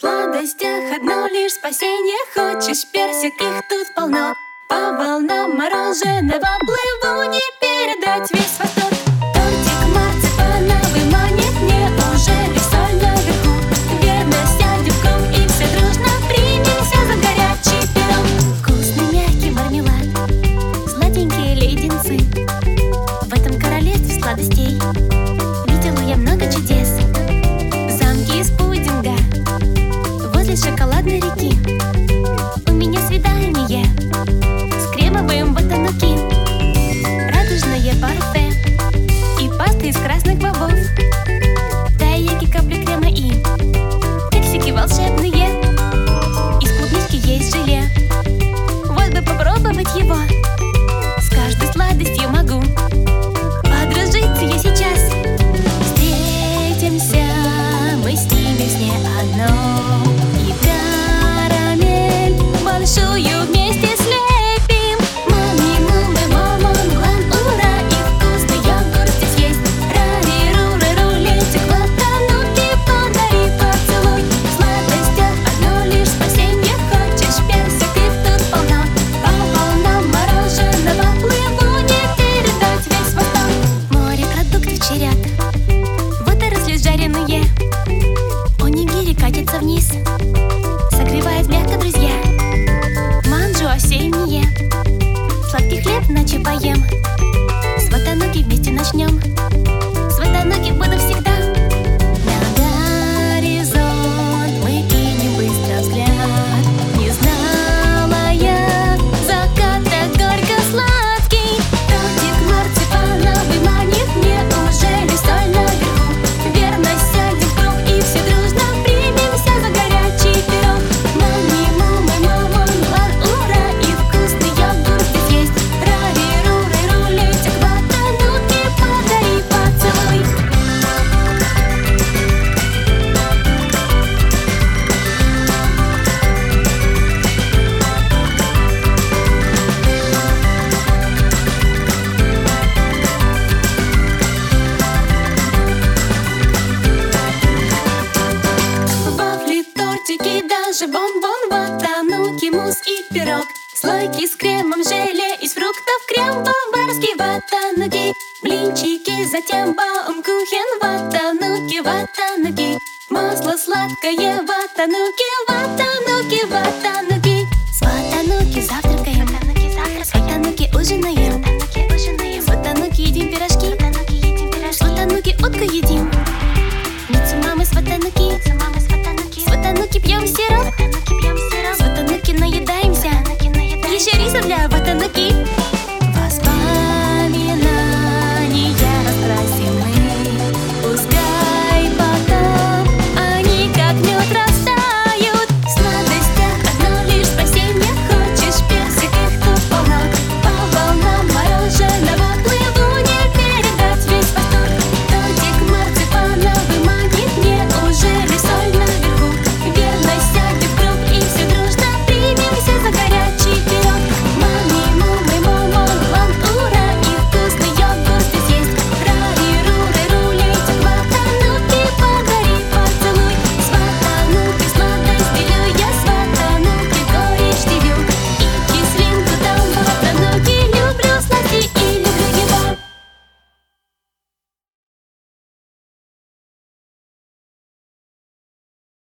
сладостях одно лишь спасение Хочешь персик, их тут полно По волнам мороженого плыву. Américains. катится вниз Согревает мягко, друзья. Манжу осеннее Сладких лет ночи поем. же бомбон, вот тануки, мусс и пирог. Слойки с кремом, желе из фруктов, крем бомбарский Ватануки, блинчики, затем баумкухен Ватануки, ватануки, масло сладкое Ватануки, ватануки, ватануки С ватануки завтракаем, с ватануки ужинаем.